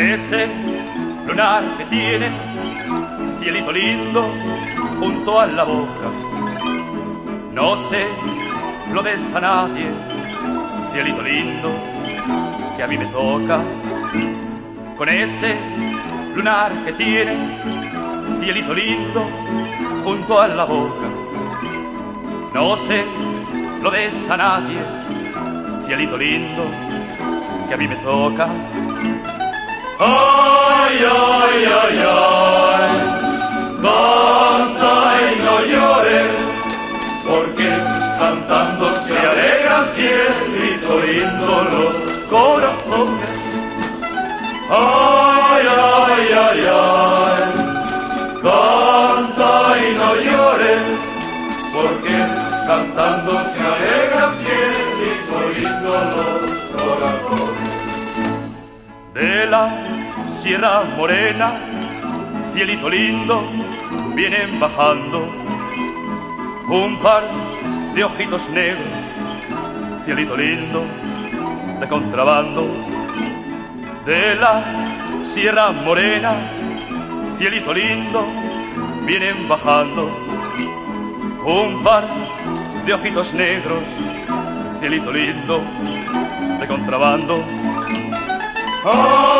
ese lunar que tienes, cielito lindo, junto a la boca. No sé lo des a nadie, cielito lindo, que a mí me toca. Con ese lunar que tienes, cielito lindo, junto a la boca. No sé lo des a nadie, cielito lindo, que a mí me toca. Ay, ay, ay, ay, canta y no llores, porque cantando se alegra cielito lindo los corazones. Ay, ay, ay, ay, canta y no llores, porque cantando se alegra De la Sierra Morena, cielito lindo, vienen bajando un par de ojitos negros, cielito lindo, de contrabando. De la Sierra Morena, cielito lindo, vienen bajando un par de ojitos negros, cielito lindo, de contrabando. Ay,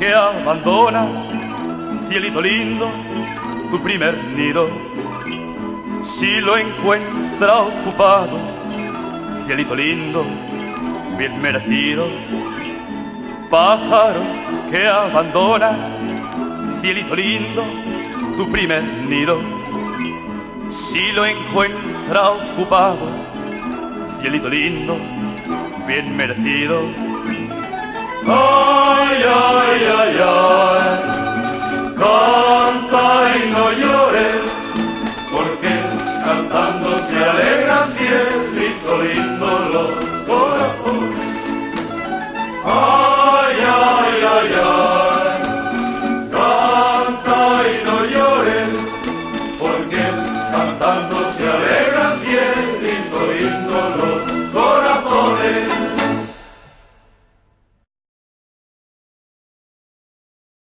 que abandonas, cielito lindo, tu primer nido. Si lo encuentra ocupado, cielito lindo, bien merecido. Pájaro que abandonas, cielito lindo, tu primer nido. Si lo encuentra ocupado, cielito lindo, bien merecido. Ay, ay, ay, ay.